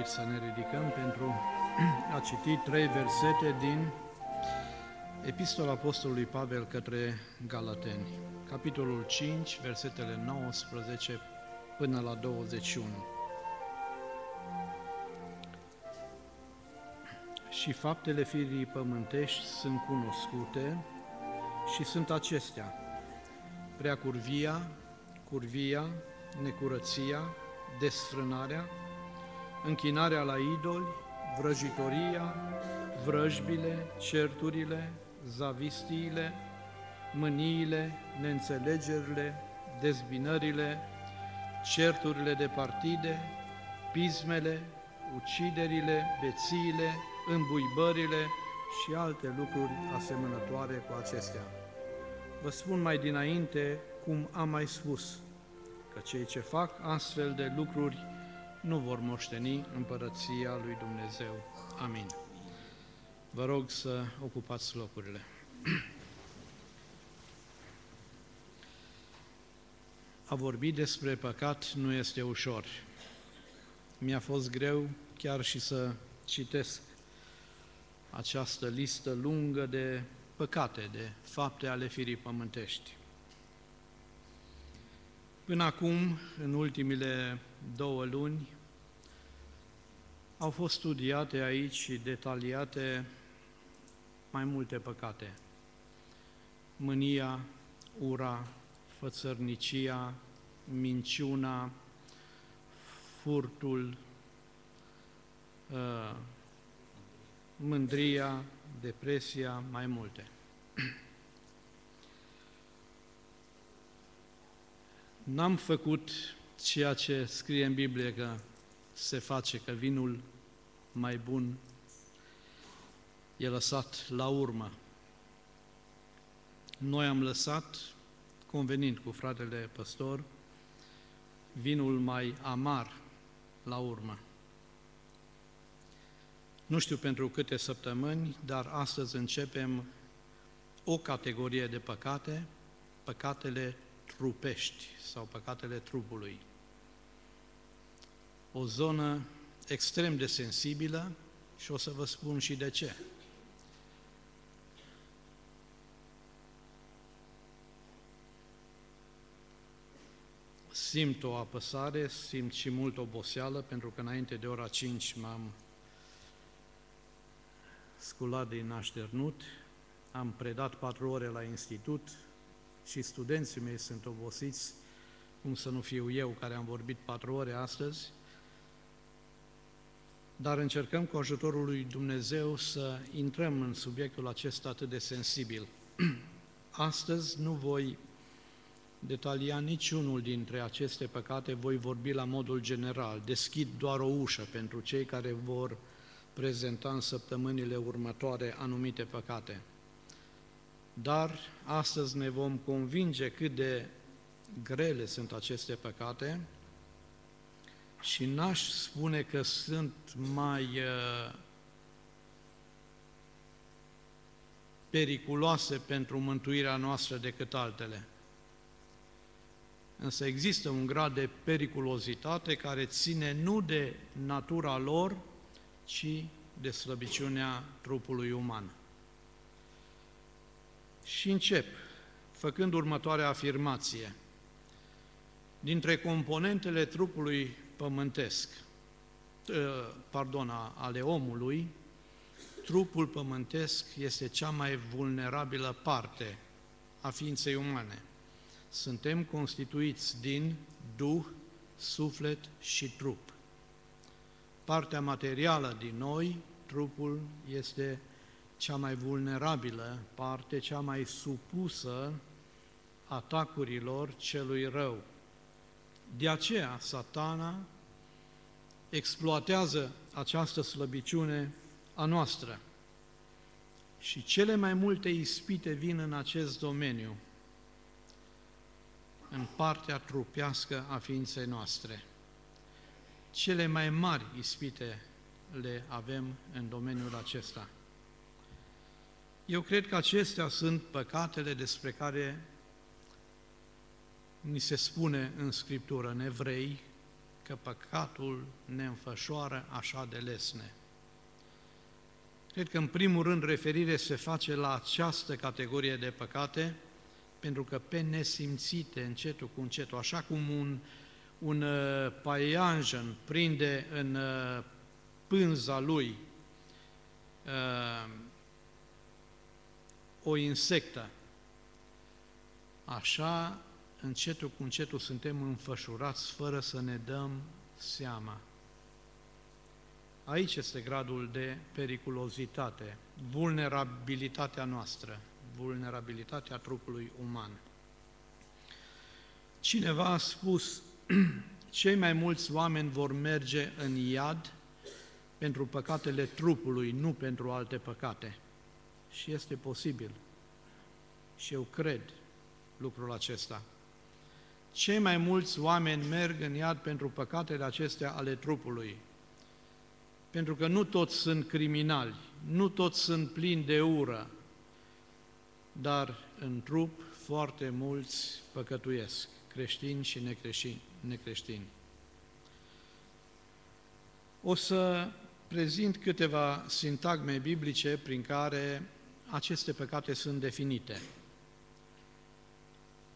invit să ne ridicăm pentru a citi trei versete din Epistola Apostolului Pavel către Galateni, capitolul 5, versetele 19 până la 21. Și faptele firii pământești sunt cunoscute și sunt acestea, prea curvia, curvia, necurăția, desfrânarea, închinarea la idoli, vrăjitoria, vrăjbile, certurile, zavistiile, mâniile, neînțelegerile, dezbinările, certurile de partide, pismele, uciderile, bețiile, îmbuibările și alte lucruri asemănătoare cu acestea. Vă spun mai dinainte, cum am mai spus, că cei ce fac astfel de lucruri nu vor moșteni împărăția lui Dumnezeu. Amin. Vă rog să ocupați locurile. A vorbi despre păcat nu este ușor. Mi-a fost greu chiar și să citesc această listă lungă de păcate, de fapte ale firii pământești. Până acum, în ultimile două luni, au fost studiate aici și detaliate mai multe păcate. Mânia, ura, fățărnicia, minciuna, furtul, uh, mândria, depresia, mai multe. N-am făcut ceea ce scrie în Biblie că se face, că vinul mai bun e lăsat la urmă. Noi am lăsat, convenind cu fratele păstor, vinul mai amar la urmă. Nu știu pentru câte săptămâni, dar astăzi începem o categorie de păcate, păcatele trupești sau păcatele trupului. O zonă extrem de sensibilă și o să vă spun și de ce. Simt o apăsare, simt și mult oboseală, pentru că înainte de ora 5 m-am sculat din așternut, am predat patru ore la institut, și studenții mei sunt obosiți, cum să nu fiu eu care am vorbit patru ore astăzi, dar încercăm cu ajutorul lui Dumnezeu să intrăm în subiectul acesta atât de sensibil. Astăzi nu voi detalia niciunul dintre aceste păcate, voi vorbi la modul general, deschid doar o ușă pentru cei care vor prezenta în săptămânile următoare anumite păcate dar astăzi ne vom convinge cât de grele sunt aceste păcate și n-aș spune că sunt mai uh, periculoase pentru mântuirea noastră decât altele. Însă există un grad de periculozitate care ține nu de natura lor, ci de slăbiciunea trupului uman. Și încep făcând următoarea afirmație. Dintre componentele trupului pământesc, ă, pardon, ale omului, trupul pământesc este cea mai vulnerabilă parte a ființei umane. Suntem constituiți din duh, suflet și trup. Partea materială din noi, trupul, este cea mai vulnerabilă parte, cea mai supusă atacurilor celui rău. De aceea, satana exploatează această slăbiciune a noastră. Și cele mai multe ispite vin în acest domeniu, în partea trupească a ființei noastre. Cele mai mari ispite le avem în domeniul acesta. Eu cred că acestea sunt păcatele despre care ni se spune în Scriptură, în Evrei, că păcatul ne înfășoară așa de lesne. Cred că în primul rând referire se face la această categorie de păcate, pentru că pe nesimțite, încetul cu încetul, așa cum un, un uh, paianjen prinde în uh, pânza lui uh, o insectă, așa încetul cu încetul suntem înfășurați fără să ne dăm seama. Aici este gradul de periculozitate, vulnerabilitatea noastră, vulnerabilitatea trupului uman. Cineva a spus, cei mai mulți oameni vor merge în iad pentru păcatele trupului, nu pentru alte păcate. Și este posibil. Și eu cred lucrul acesta. Cei mai mulți oameni merg în iad pentru păcatele acestea ale trupului, pentru că nu toți sunt criminali, nu toți sunt plini de ură, dar în trup foarte mulți păcătuiesc, creștini și necreștini. necreștini. O să prezint câteva sintagme biblice prin care aceste păcate sunt definite.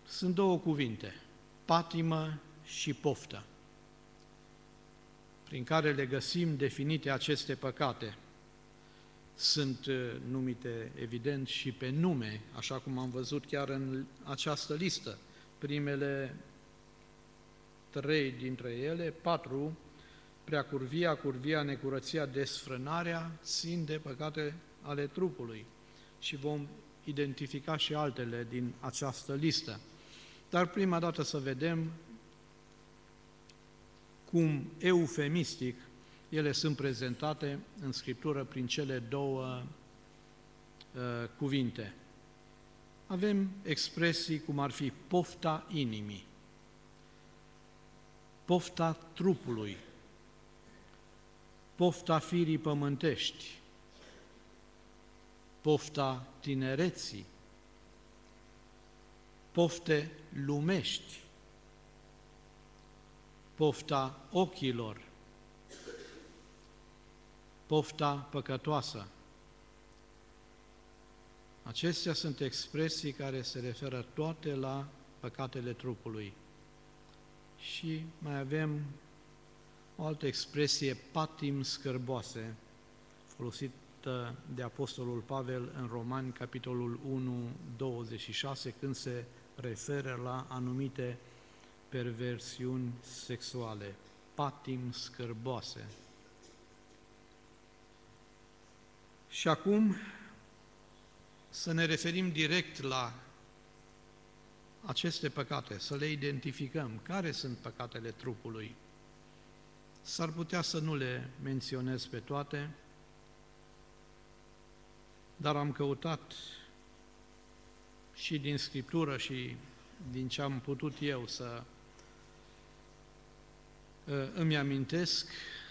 Sunt două cuvinte, patimă și poftă, prin care le găsim definite aceste păcate. Sunt uh, numite, evident, și pe nume, așa cum am văzut chiar în această listă. Primele trei dintre ele, patru, preacurvia, curvia, necurăția, desfrânarea, țin de păcate ale trupului. Și vom identifica și altele din această listă. Dar prima dată să vedem cum eufemistic ele sunt prezentate în Scriptură prin cele două uh, cuvinte. Avem expresii cum ar fi pofta inimii, pofta trupului, pofta firii pământești, pofta tinereții, pofte lumești, pofta ochilor, pofta păcătoasă. Acestea sunt expresii care se referă toate la păcatele trupului. Și mai avem o altă expresie, patim scârboase, folosită de Apostolul Pavel în Romani, capitolul 1, 26, când se referă la anumite perversiuni sexuale, patim scârboase. Și acum să ne referim direct la aceste păcate, să le identificăm. Care sunt păcatele trupului? S-ar putea să nu le menționez pe toate, dar am căutat și din Scriptură și din ce am putut eu să uh, îmi amintesc,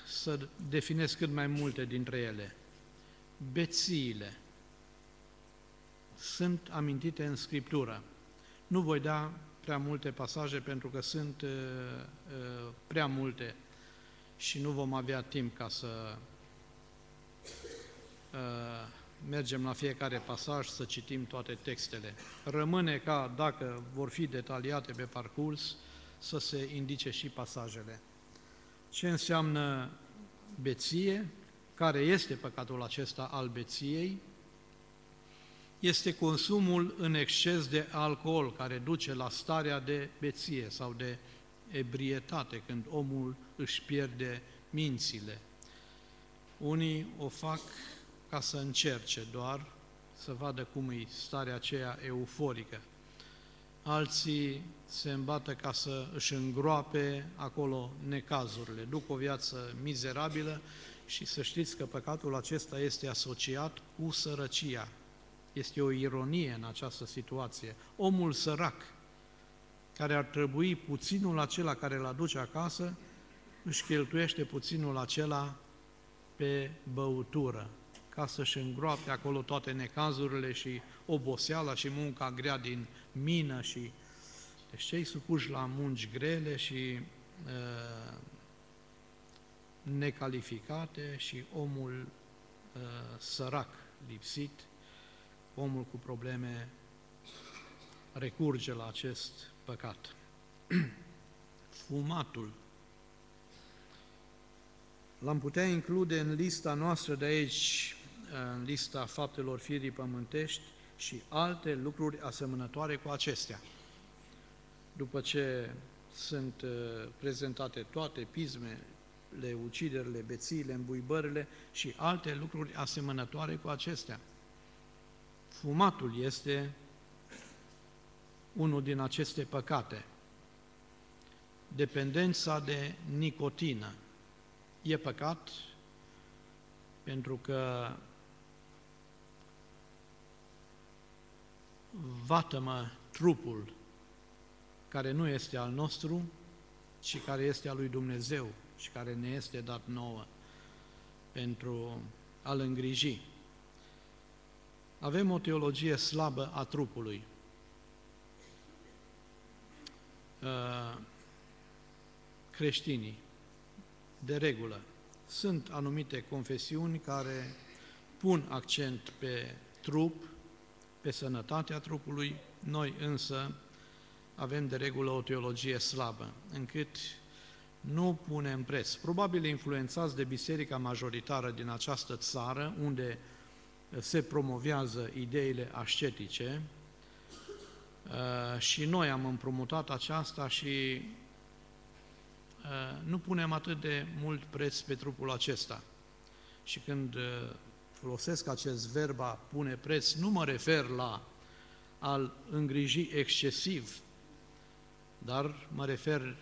să definesc cât mai multe dintre ele. Bețiile sunt amintite în Scriptură. Nu voi da prea multe pasaje pentru că sunt uh, uh, prea multe și nu vom avea timp ca să uh, mergem la fiecare pasaj să citim toate textele. Rămâne ca, dacă vor fi detaliate pe parcurs, să se indice și pasajele. Ce înseamnă beție? Care este păcatul acesta al beției? Este consumul în exces de alcool care duce la starea de beție sau de ebrietate, când omul își pierde mințile. Unii o fac ca să încerce doar să vadă cum e starea aceea euforică. Alții se îmbată ca să își îngroape acolo necazurile, duc o viață mizerabilă și să știți că păcatul acesta este asociat cu sărăcia. Este o ironie în această situație. Omul sărac, care ar trebui puținul acela care îl aduce acasă, își cheltuiește puținul acela pe băutură, ca să-și îngroape acolo toate necazurile și oboseala și munca grea din mină și deci cei supuși la munci grele și uh, necalificate și omul uh, sărac, lipsit, omul cu probleme recurge la acest păcat. Fumatul. L-am putea include în lista noastră de aici, în lista faptelor firii pământești și alte lucruri asemănătoare cu acestea. După ce sunt uh, prezentate toate pismele, uciderile, bețiile, îmbuibările și alte lucruri asemănătoare cu acestea. Fumatul este unul din aceste păcate. Dependența de nicotină e păcat pentru că vatămă trupul care nu este al nostru, ci care este al lui Dumnezeu și care ne este dat nouă pentru a-L îngriji. Avem o teologie slabă a trupului. Uh, creștinii, de regulă, sunt anumite confesiuni care pun accent pe trup, pe sănătatea trupului, noi însă avem de regulă o teologie slabă, încât nu punem preț. Probabil influențați de biserica majoritară din această țară, unde se promovează ideile ascetice, uh, și noi am împrumutat aceasta și uh, nu punem atât de mult preț pe trupul acesta. Și când uh, folosesc acest verb a pune preț, nu mă refer la al îngriji excesiv dar mă refer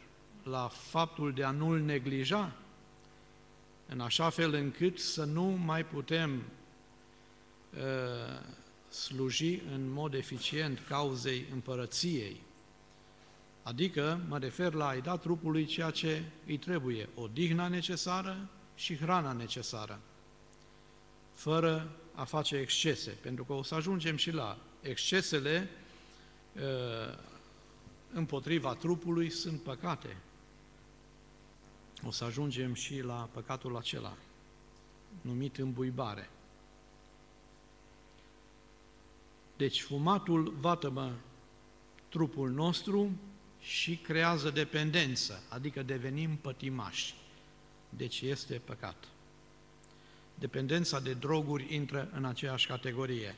la faptul de a nu-l neglija, în așa fel încât să nu mai putem uh, sluji în mod eficient cauzei împărăției. Adică mă refer la a-i da trupului ceea ce îi trebuie, odihna necesară și hrana necesară, fără a face excese, pentru că o să ajungem și la excesele uh, împotriva trupului sunt păcate. O să ajungem și la păcatul acela, numit îmbuibare. Deci fumatul vatămă trupul nostru și creează dependență, adică devenim pătimași. Deci este păcat. Dependența de droguri intră în aceeași categorie.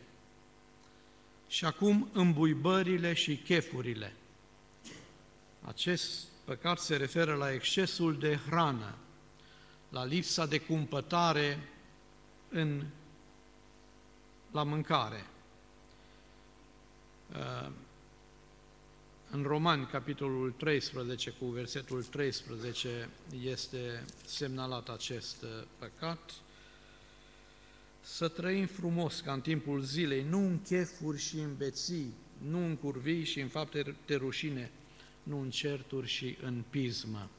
Și acum îmbuibările și chefurile. Acest păcat se referă la excesul de hrană, la lipsa de cumpătare în, la mâncare. Uh, în Romani, capitolul 13, cu versetul 13, este semnalat acest uh, păcat. Să trăim frumos ca în timpul zilei, nu în chefuri și în beții, nu în curvii și în fapte de rușine, nu în certuri și în pismă.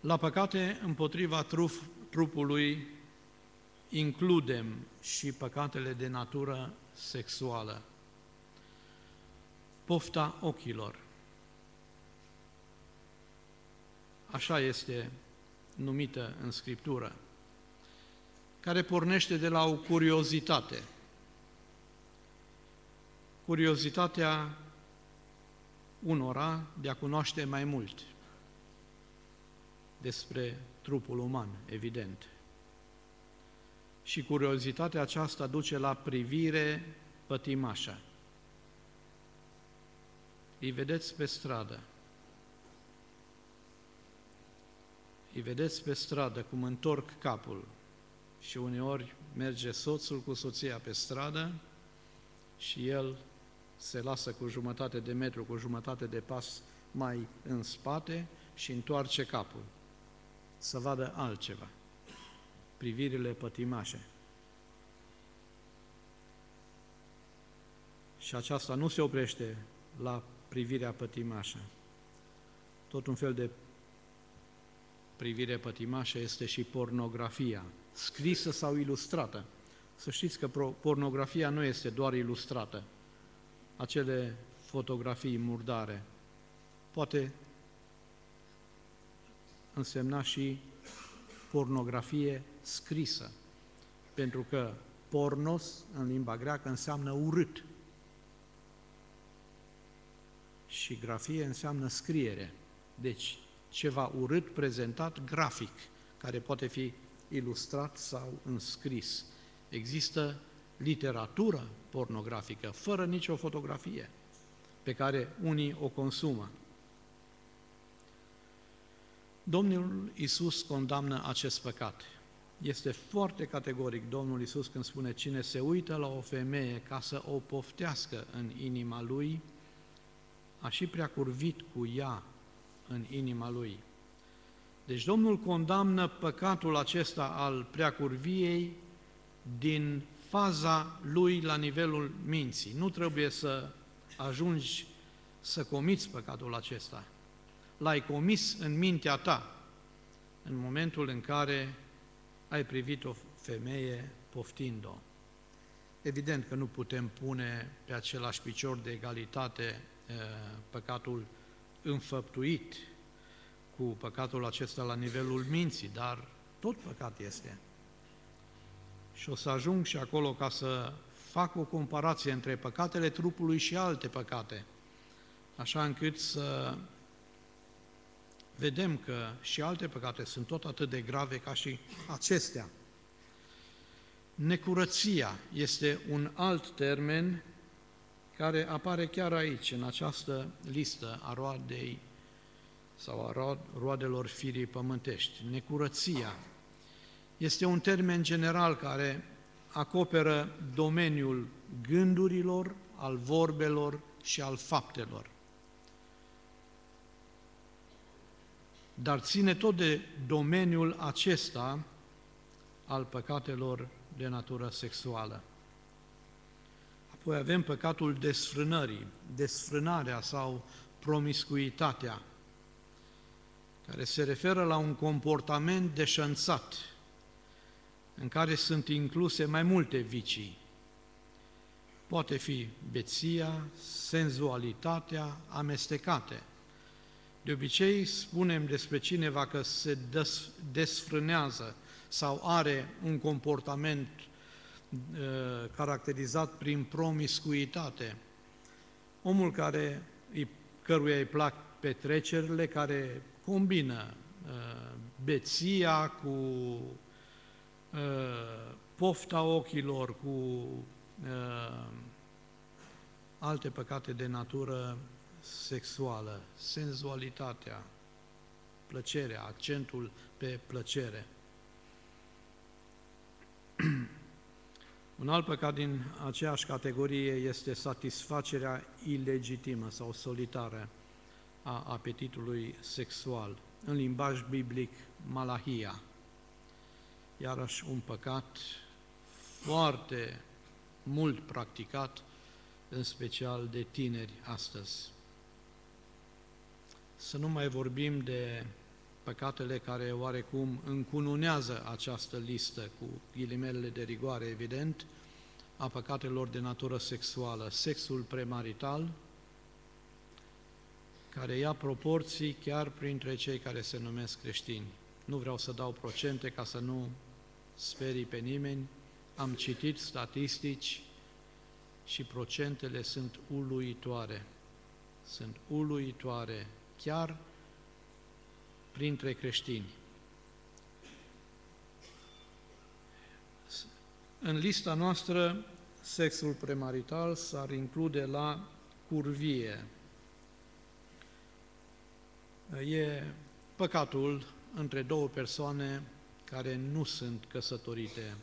La păcate împotriva truf, trupului includem și păcatele de natură sexuală. Pofta ochilor. Așa este numită în Scriptură, care pornește de la o curiozitate – curiozitatea unora de a cunoaște mai mult despre trupul uman, evident. Și curiozitatea aceasta duce la privire pătimașă. Îi vedeți pe stradă. Îi vedeți pe stradă cum întorc capul și uneori merge soțul cu soția pe stradă și el se lasă cu jumătate de metru, cu jumătate de pas mai în spate și întoarce capul să vadă altceva. Privirile pătimașe. Și aceasta nu se oprește la privirea pătimașă. Tot un fel de privire pătimașă este și pornografia, scrisă sau ilustrată. Să știți că pornografia nu este doar ilustrată, acele fotografii murdare. Poate însemna și pornografie scrisă, pentru că pornos în limba greacă înseamnă urât și grafie înseamnă scriere. Deci ceva urât prezentat grafic, care poate fi ilustrat sau înscris. Există literatură pornografică, fără nicio fotografie, pe care unii o consumă. Domnul Isus condamnă acest păcat. Este foarte categoric Domnul Isus când spune cine se uită la o femeie ca să o poftească în inima lui, a și prea curvit cu ea în inima lui. Deci Domnul condamnă păcatul acesta al preacurviei din faza lui la nivelul minții. Nu trebuie să ajungi să comiți păcatul acesta. L-ai comis în mintea ta în momentul în care ai privit o femeie poftind-o. Evident că nu putem pune pe același picior de egalitate păcatul înfăptuit cu păcatul acesta la nivelul minții, dar tot păcat este. Și o să ajung și acolo ca să fac o comparație între păcatele trupului și alte păcate, așa încât să vedem că și alte păcate sunt tot atât de grave ca și acestea. Necurăția este un alt termen care apare chiar aici, în această listă a roadei sau a roadelor firii pământești. Necurăția este un termen general care acoperă domeniul gândurilor, al vorbelor și al faptelor. Dar ține tot de domeniul acesta al păcatelor de natură sexuală. Apoi avem păcatul desfrânării, desfrânarea sau promiscuitatea, care se referă la un comportament deșanțat, în care sunt incluse mai multe vicii. Poate fi beția, senzualitatea, amestecate. De obicei spunem despre cineva că se desfrânează sau are un comportament Uh, caracterizat prin promiscuitate. Omul care, căruia îi plac petrecerile, care combină uh, beția cu uh, pofta ochilor, cu alte păcate de natură sexuală, senzualitatea, plăcerea, accentul pe plăcere. Un alt păcat din aceeași categorie este satisfacerea ilegitimă sau solitară a apetitului sexual. În limbaj biblic, malahia. Iarăși un păcat foarte mult practicat, în special de tineri astăzi. Să nu mai vorbim de păcatele care oarecum încununează această listă, cu ghilimelele de rigoare, evident, a păcatelor de natură sexuală, sexul premarital, care ia proporții chiar printre cei care se numesc creștini. Nu vreau să dau procente ca să nu sperii pe nimeni, am citit statistici și procentele sunt uluitoare. Sunt uluitoare, chiar printre creștini. În lista noastră, sexul premarital s-ar include la curvie. E păcatul între două persoane care nu sunt căsătorite.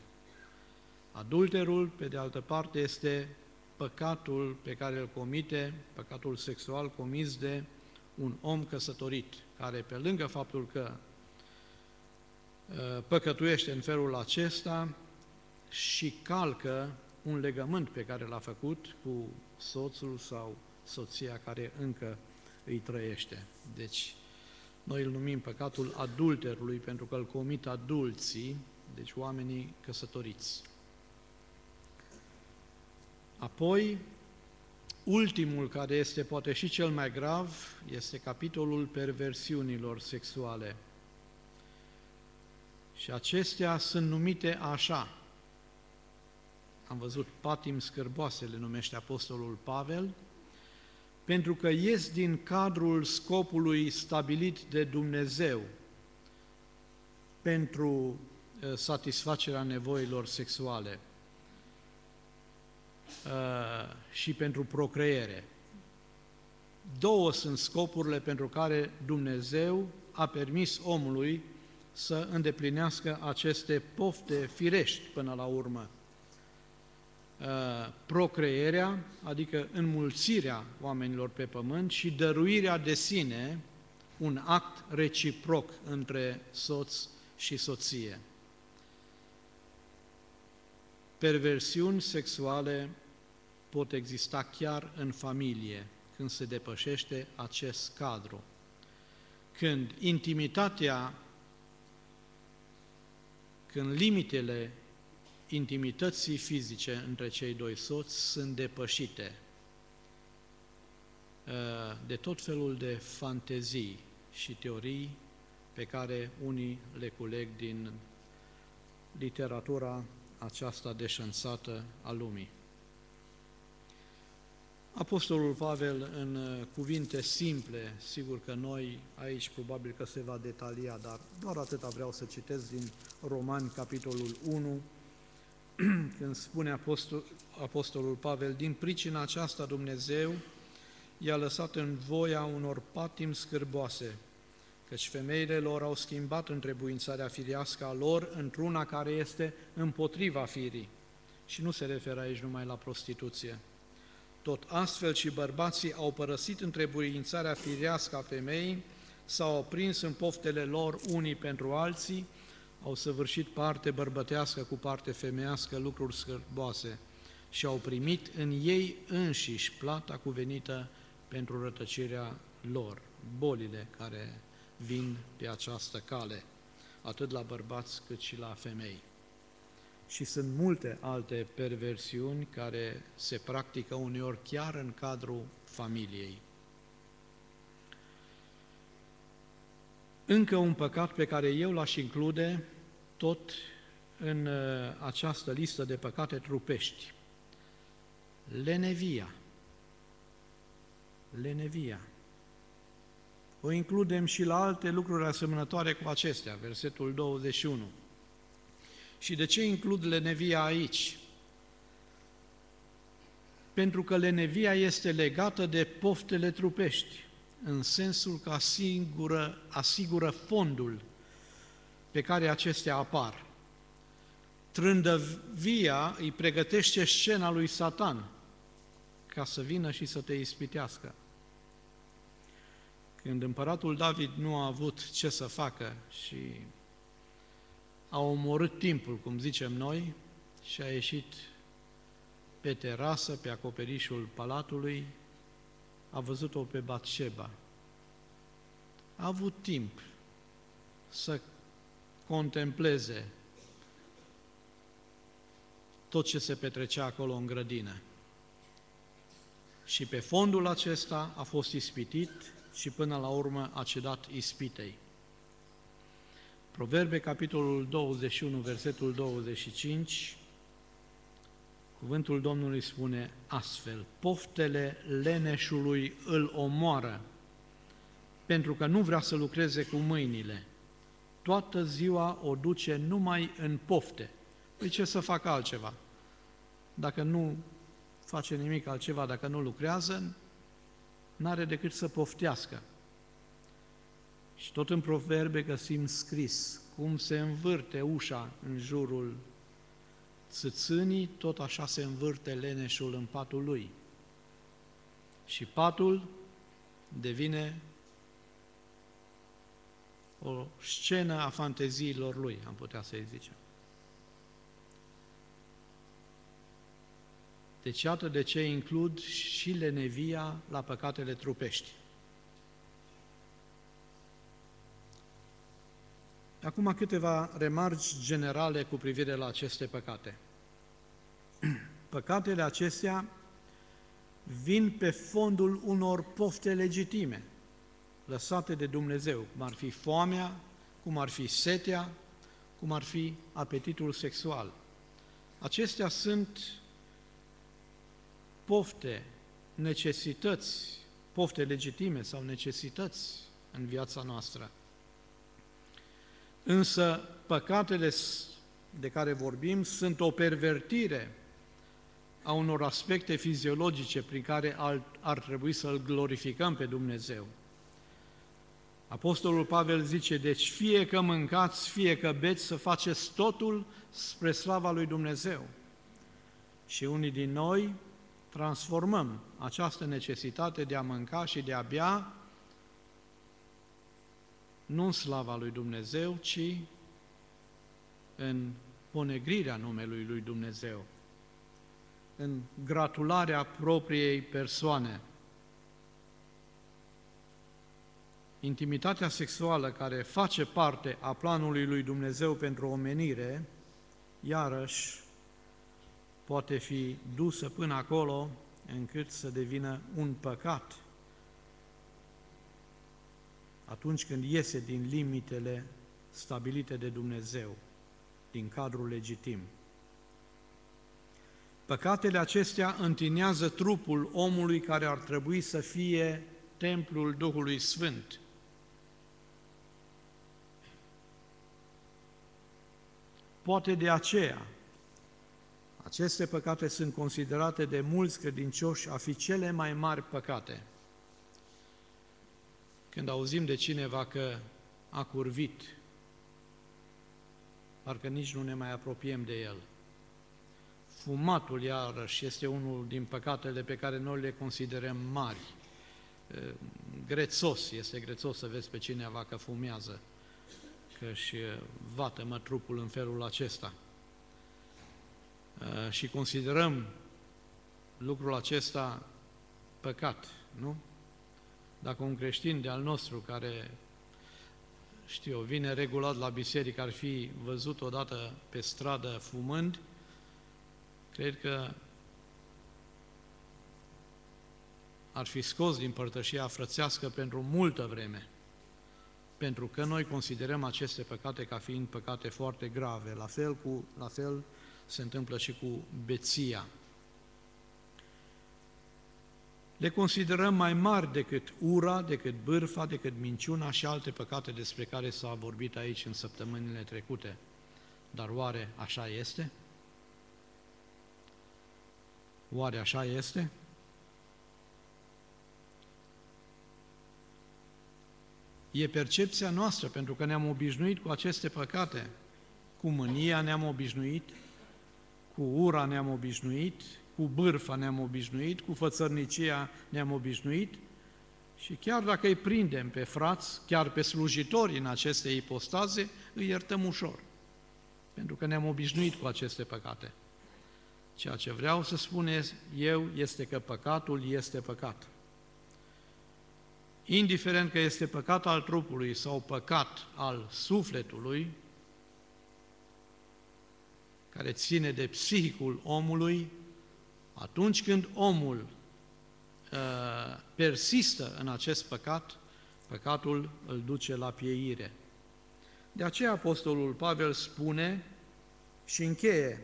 Adulterul, pe de altă parte, este păcatul pe care îl comite, păcatul sexual comis de un om căsătorit, care pe lângă faptul că uh, păcătuiește în felul acesta și calcă un legământ pe care l-a făcut cu soțul sau soția care încă îi trăiește. Deci, noi îl numim păcatul adulterului pentru că îl comit adulții, deci oamenii căsătoriți. Apoi, Ultimul, care este poate și cel mai grav, este capitolul perversiunilor sexuale. Și acestea sunt numite așa. Am văzut patim scârboase, le numește Apostolul Pavel, pentru că ies din cadrul scopului stabilit de Dumnezeu pentru eh, satisfacerea nevoilor sexuale eh, și pentru procreere. Două sunt scopurile pentru care Dumnezeu a permis omului să îndeplinească aceste pofte firești până la urmă. Uh, procreerea, adică înmulțirea oamenilor pe pământ și dăruirea de sine, un act reciproc între soț și soție. Perversiuni sexuale pot exista chiar în familie, când se depășește acest cadru. Când intimitatea, când limitele intimității fizice între cei doi soți sunt depășite uh, de tot felul de fantezii și teorii pe care unii le culeg din literatura aceasta deșanțată a lumii. Apostolul Pavel, în uh, cuvinte simple, sigur că noi aici probabil că se va detalia, dar doar atâta vreau să citesc din Romani, capitolul 1, când spune Apostol, Apostolul Pavel, din pricina aceasta Dumnezeu i-a lăsat în voia unor patim scârboase, căci femeile lor au schimbat întrebuințarea firească a lor într-una care este împotriva firii. Și nu se referă aici numai la prostituție. Tot astfel și bărbații au părăsit întrebuințarea firească a femeii, s-au oprins în poftele lor unii pentru alții, au săvârșit parte bărbătească cu parte femeiască lucruri scârboase și au primit în ei înșiși plata cuvenită pentru rătăcirea lor, bolile care vin pe această cale, atât la bărbați cât și la femei și sunt multe alte perversiuni care se practică uneori chiar în cadrul familiei. Încă un păcat pe care eu l-aș include tot în uh, această listă de păcate trupești. Lenevia. Lenevia. O includem și la alte lucruri asemănătoare cu acestea, versetul 21. Și de ce includ lenevia aici? Pentru că lenevia este legată de poftele trupești, în sensul că asigură, asigură fondul pe care acestea apar. Trândăvia îi pregătește scena lui Satan ca să vină și să te ispitească. Când împăratul David nu a avut ce să facă și a omorât timpul, cum zicem noi, și a ieșit pe terasă, pe acoperișul palatului, a văzut-o pe Batșeba. A avut timp să contempleze tot ce se petrecea acolo în grădină. Și pe fondul acesta a fost ispitit și până la urmă a cedat ispitei. Proverbe, capitolul 21, versetul 25, cuvântul Domnului spune astfel, poftele leneșului îl omoară, pentru că nu vrea să lucreze cu mâinile. Toată ziua o duce numai în pofte. Păi ce să facă altceva? Dacă nu face nimic altceva, dacă nu lucrează, n-are decât să poftească. Și tot în proverbe găsim scris cum se învârte ușa în jurul țâțânii, tot așa se învârte leneșul în patul lui. Și patul devine o scenă a fanteziilor lui, am putea să-i zicem. Deci iată de ce includ și lenevia la păcatele trupești. Acum câteva remarci generale cu privire la aceste păcate. Păcatele acestea vin pe fondul unor pofte legitime, lăsate de Dumnezeu, cum ar fi foamea, cum ar fi setea, cum ar fi apetitul sexual. Acestea sunt pofte, necesități, pofte legitime sau necesități în viața noastră. Însă păcatele de care vorbim sunt o pervertire a unor aspecte fiziologice prin care ar trebui să-L glorificăm pe Dumnezeu. Apostolul Pavel zice, deci fie că mâncați, fie că beți, să faceți totul spre slava lui Dumnezeu. Și unii din noi transformăm această necesitate de a mânca și de a bea nu în slava lui Dumnezeu, ci în ponegrirea numelui lui Dumnezeu, în gratularea propriei persoane. Intimitatea sexuală care face parte a planului lui Dumnezeu pentru omenire, iarăși, poate fi dusă până acolo încât să devină un păcat atunci când iese din limitele stabilite de Dumnezeu, din cadrul legitim. Păcatele acestea întinează trupul omului care ar trebui să fie templul Duhului Sfânt. Poate de aceea, aceste păcate sunt considerate de mulți credincioși a fi cele mai mari păcate. Când auzim de cineva că a curvit, parcă nici nu ne mai apropiem de el. Fumatul, iarăși, este unul din păcatele pe care noi le considerăm mari. Grețos, este grețos să vezi pe cineva că fumează, că și vată-mă trupul în felul acesta. Și considerăm lucrul acesta păcat, nu? Dacă un creștin de al nostru care, știu, vine regulat la biserică, ar fi văzut odată pe stradă fumând, cred că ar fi scos din părtășia frățească pentru multă vreme, pentru că noi considerăm aceste păcate ca fiind păcate foarte grave. La fel, cu, la fel se întâmplă și cu beția. Le considerăm mai mari decât ura, decât bârfa, decât minciuna și alte păcate despre care s-a vorbit aici în săptămânile trecute. Dar oare așa este? Oare așa este? E percepția noastră, pentru că ne-am obișnuit cu aceste păcate. Cu mânia ne-am obișnuit, cu ura ne-am obișnuit, cu bârfa ne-am obișnuit, cu fățărnicia ne-am obișnuit și chiar dacă îi prindem pe frați, chiar pe slujitori în aceste ipostaze, îi iertăm ușor, pentru că ne-am obișnuit cu aceste păcate. Ceea ce vreau să spun eu este că păcatul este păcat. Indiferent că este păcat al trupului sau păcat al sufletului, care ține de psihicul omului, atunci când omul uh, persistă în acest păcat, păcatul îl duce la pieire. De aceea Apostolul Pavel spune și încheie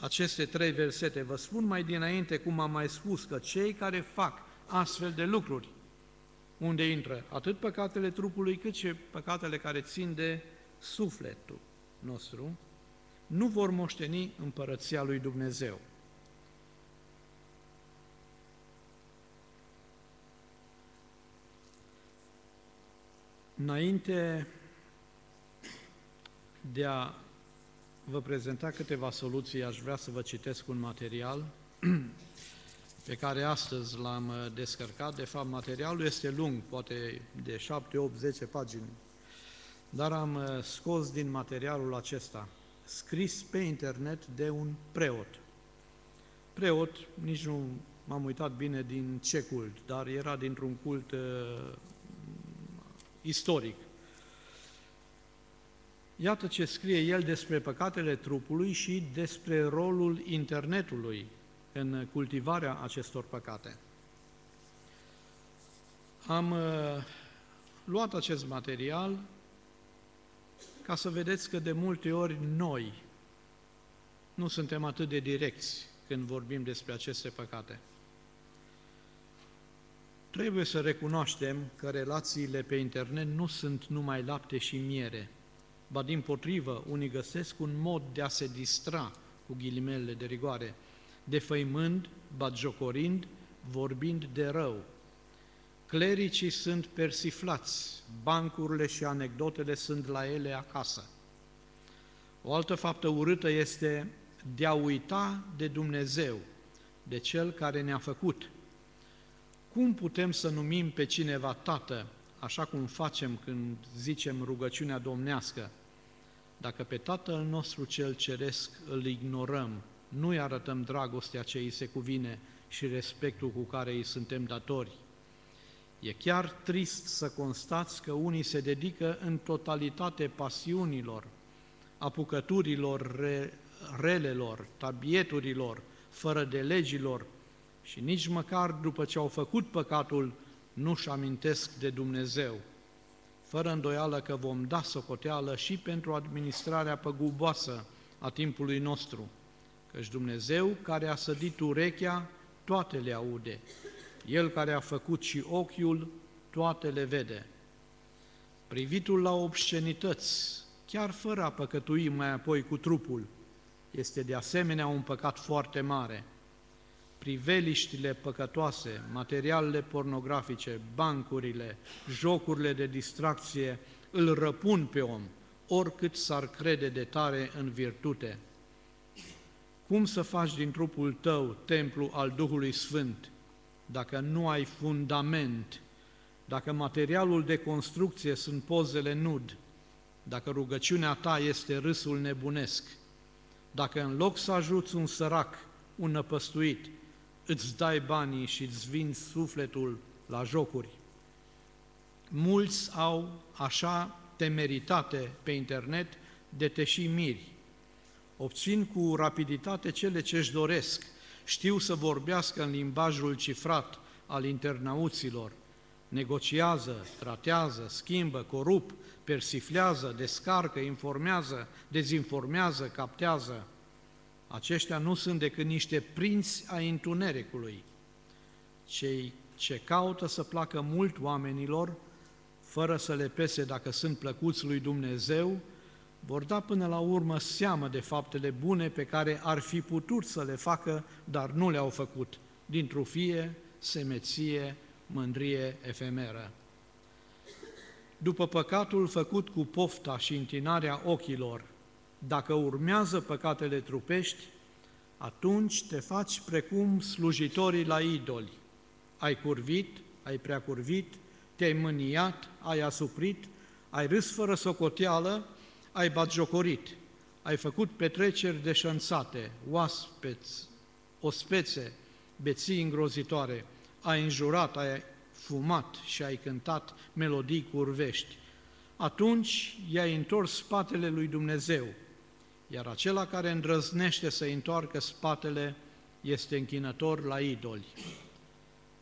aceste trei versete. Vă spun mai dinainte, cum am mai spus, că cei care fac astfel de lucruri, unde intră atât păcatele trupului, cât și păcatele care țin de sufletul nostru, nu vor moșteni împărăția lui Dumnezeu. Înainte de a vă prezenta câteva soluții, aș vrea să vă citesc un material pe care astăzi l-am descărcat. De fapt, materialul este lung, poate de 7, 8, 10 pagini, dar am scos din materialul acesta, scris pe internet de un preot. Preot, nici nu m-am uitat bine din ce cult, dar era dintr-un cult uh, istoric. Iată ce scrie el despre păcatele trupului și despre rolul internetului în cultivarea acestor păcate. Am uh, luat acest material ca să vedeți că de multe ori noi nu suntem atât de direcți când vorbim despre aceste păcate. Trebuie să recunoaștem că relațiile pe internet nu sunt numai lapte și miere, ba din potrivă, unii găsesc un mod de a se distra, cu ghilimele de rigoare, defăimând, batjocorind, vorbind de rău. Clericii sunt persiflați, bancurile și anecdotele sunt la ele acasă. O altă faptă urâtă este de a uita de Dumnezeu, de Cel care ne-a făcut. Cum putem să numim pe cineva Tată, așa cum facem când zicem rugăciunea domnească, dacă pe Tatăl nostru cel Ceresc îl ignorăm, nu-i arătăm dragostea ce îi se cuvine și respectul cu care îi suntem datori. E chiar trist să constați că unii se dedică în totalitate pasiunilor, apucăturilor re, relelor, tabieturilor, fără de legilor și nici măcar după ce au făcut păcatul nu-și amintesc de Dumnezeu. Fără îndoială că vom da socoteală și pentru administrarea păguboasă a timpului nostru, căci Dumnezeu care a sădit urechea, toate le aude. El care a făcut și ochiul, toate le vede. Privitul la obscenități, chiar fără a păcătui mai apoi cu trupul, este de asemenea un păcat foarte mare. Priveliștile păcătoase, materialele pornografice, bancurile, jocurile de distracție îl răpun pe om, oricât s-ar crede de tare în virtute. Cum să faci din trupul tău templu al Duhului Sfânt dacă nu ai fundament, dacă materialul de construcție sunt pozele nud, dacă rugăciunea ta este râsul nebunesc, dacă în loc să ajuți un sărac, un năpăstuit, îți dai banii și îți vinzi sufletul la jocuri. Mulți au așa temeritate pe internet de te și miri. Obțin cu rapiditate cele ce își doresc, știu să vorbească în limbajul cifrat al internauților, negociază, tratează, schimbă, corup, persiflează, descarcă, informează, dezinformează, captează. Aceștia nu sunt decât niște prinți ai întunericului, cei ce caută să placă mult oamenilor, fără să le pese dacă sunt plăcuți lui Dumnezeu, vor da până la urmă seamă de faptele bune pe care ar fi putut să le facă, dar nu le-au făcut, din trufie, semeție, mândrie efemeră. După păcatul făcut cu pofta și întinarea ochilor, dacă urmează păcatele trupești, atunci te faci precum slujitorii la idoli. Ai curvit, ai prea curvit, te-ai mâniat, ai asuprit, ai râs fără socoteală, ai batjocorit, ai făcut petreceri deșanțate, oaspeți, ospețe, beții îngrozitoare, ai înjurat, ai fumat și ai cântat melodii curvești. Atunci i-ai întors spatele lui Dumnezeu, iar acela care îndrăznește să întoarcă spatele este închinător la idoli.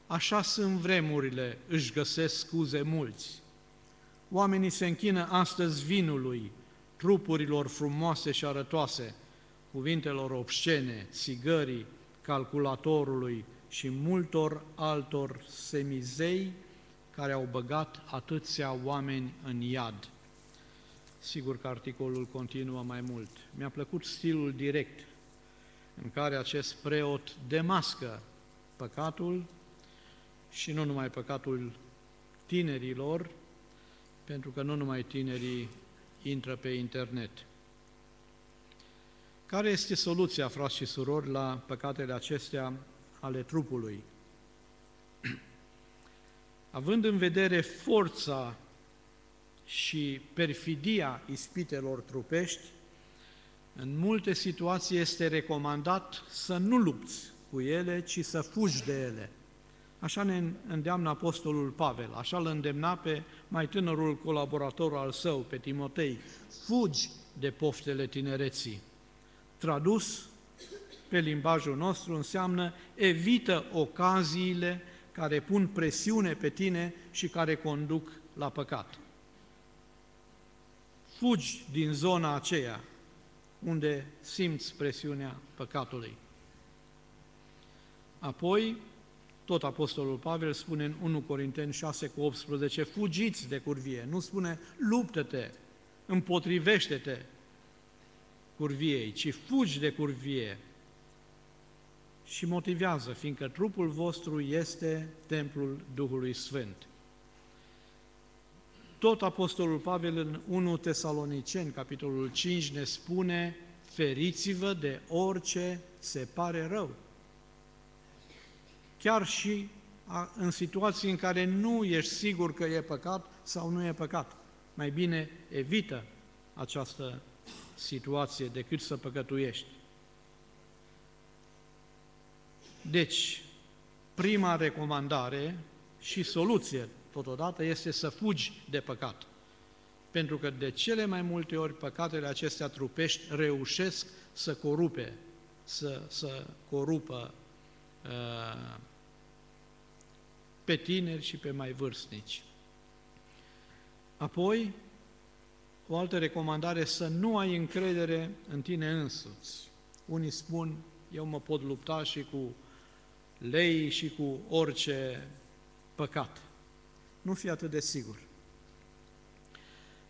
Așa sunt vremurile, își găsesc scuze mulți. Oamenii se închină astăzi vinului, trupurilor frumoase și arătoase, cuvintelor obscene, țigării, calculatorului și multor altor semizei care au băgat atâția oameni în iad. Sigur că articolul continuă mai mult. Mi-a plăcut stilul direct în care acest preot demască păcatul și nu numai păcatul tinerilor, pentru că nu numai tinerii intră pe internet. Care este soluția, frați și surori, la păcatele acestea ale trupului? Având în vedere forța și perfidia ispitelor trupești, în multe situații este recomandat să nu lupți cu ele, ci să fugi de ele. Așa ne îndeamnă Apostolul Pavel, așa îl îndemna pe mai tânărul colaborator al său, pe Timotei, fugi de poftele tinereții. Tradus pe limbajul nostru înseamnă evită ocaziile care pun presiune pe tine și care conduc la păcat. Fugi din zona aceea unde simți presiunea păcatului. Apoi, tot Apostolul Pavel spune în 1 Corinteni 6 cu 18, fugiți de curvie, nu spune luptă-te, împotrivește-te curviei, ci fugi de curvie și motivează, fiindcă trupul vostru este templul Duhului Sfânt. Tot Apostolul Pavel în 1 Tesaloniceni, capitolul 5, ne spune feriți-vă de orice se pare rău. Chiar și în situații în care nu ești sigur că e păcat sau nu e păcat. Mai bine evită această situație decât să păcătuiești. Deci, prima recomandare și soluție totodată este să fugi de păcat. Pentru că de cele mai multe ori păcatele acestea trupești reușesc să corupe, să, să corupă uh, pe tineri și pe mai vârstnici. Apoi, o altă recomandare, să nu ai încredere în tine însuți. Unii spun, eu mă pot lupta și cu lei și cu orice păcat. Nu fi atât de sigur.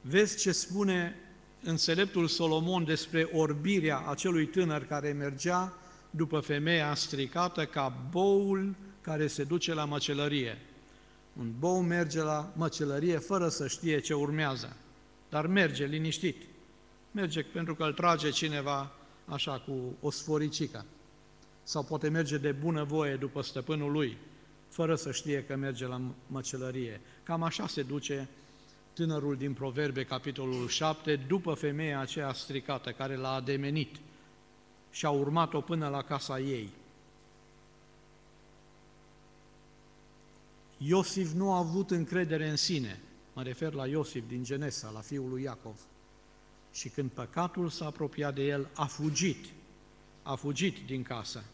Vezi ce spune înțeleptul Solomon despre orbirea acelui tânăr care mergea după femeia stricată ca boul care se duce la măcelărie. Un bou merge la măcelărie fără să știe ce urmează, dar merge liniștit. Merge pentru că îl trage cineva așa cu o sforicică. Sau poate merge de bună voie după stăpânul lui, fără să știe că merge la măcelărie. Cam așa se duce tânărul din Proverbe, capitolul 7, după femeia aceea stricată care l-a ademenit și a urmat-o până la casa ei. Iosif nu a avut încredere în sine, mă refer la Iosif din Genesa, la fiul lui Iacov. Și când păcatul s-a apropiat de el, a fugit, a fugit din casă,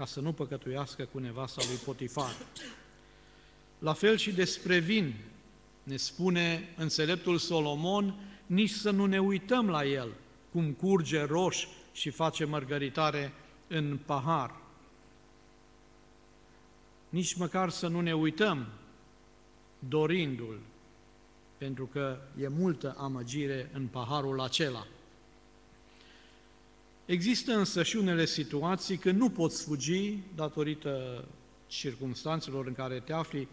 ca să nu păcătuiască cu nevasta lui Potifar. La fel și despre vin, ne spune înțeleptul Solomon, nici să nu ne uităm la el, cum curge roș și face mărgăritare în pahar. Nici măcar să nu ne uităm dorindu-l, pentru că e multă amăgire în paharul acela. Există însă și unele situații când nu poți fugi datorită circumstanțelor în care te afli,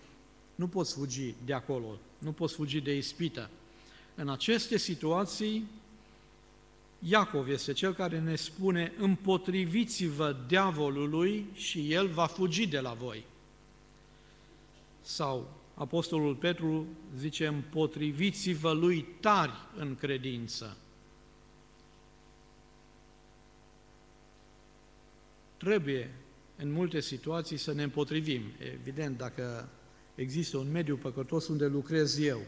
nu poți fugi de acolo, nu poți fugi de ispită. În aceste situații, Iacov este cel care ne spune, împotriviți-vă diavolului și el va fugi de la voi. Sau Apostolul Petru zice, împotriviți-vă lui tari în credință. Trebuie în multe situații să ne împotrivim. Evident, dacă există un mediu păcătos unde lucrez eu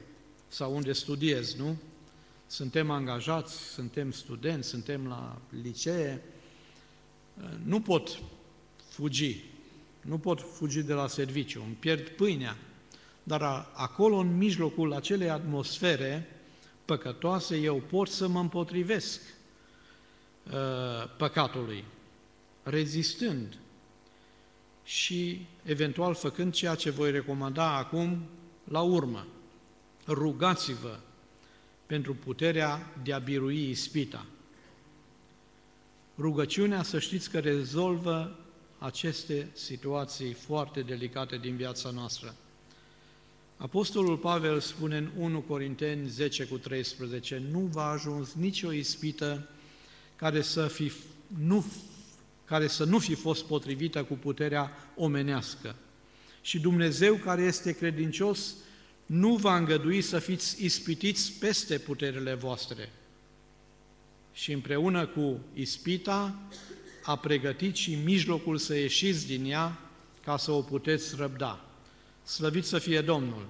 sau unde studiez, nu? Suntem angajați, suntem studenți, suntem la licee, nu pot fugi, nu pot fugi de la serviciu, îmi pierd pâinea, dar acolo, în mijlocul acelei atmosfere păcătoase, eu pot să mă împotrivesc uh, păcatului, rezistând, și eventual făcând ceea ce voi recomanda acum la urmă. Rugați-vă pentru puterea de a birui ispita. Rugăciunea, să știți că rezolvă aceste situații foarte delicate din viața noastră. Apostolul Pavel spune în 1 Corinteni 10 cu 13, nu va ajuns nicio ispită care să fi, nu care să nu fi fost potrivită cu puterea omenească. Și Dumnezeu, care este credincios, nu va îngădui să fiți ispitiți peste puterile voastre. Și împreună cu ispita a pregătit și mijlocul să ieșiți din ea ca să o puteți răbda. Slăvit să fie Domnul!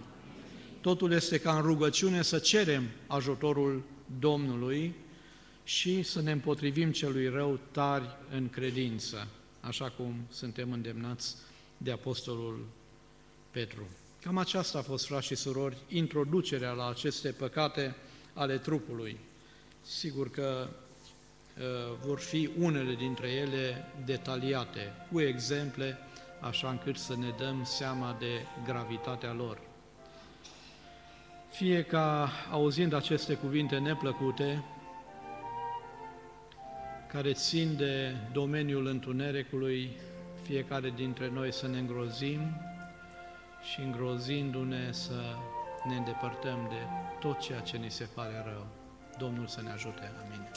Totul este ca în rugăciune să cerem ajutorul Domnului, și să ne împotrivim celui rău tari în credință, așa cum suntem îndemnați de Apostolul Petru. Cam aceasta a fost, frați și surori, introducerea la aceste păcate ale trupului. Sigur că uh, vor fi unele dintre ele detaliate, cu exemple, așa încât să ne dăm seama de gravitatea lor. Fie ca, auzind aceste cuvinte neplăcute, care țin de domeniul întunericului, fiecare dintre noi să ne îngrozim și îngrozindu-ne să ne îndepărtăm de tot ceea ce ni se pare rău. Domnul să ne ajute. Amin.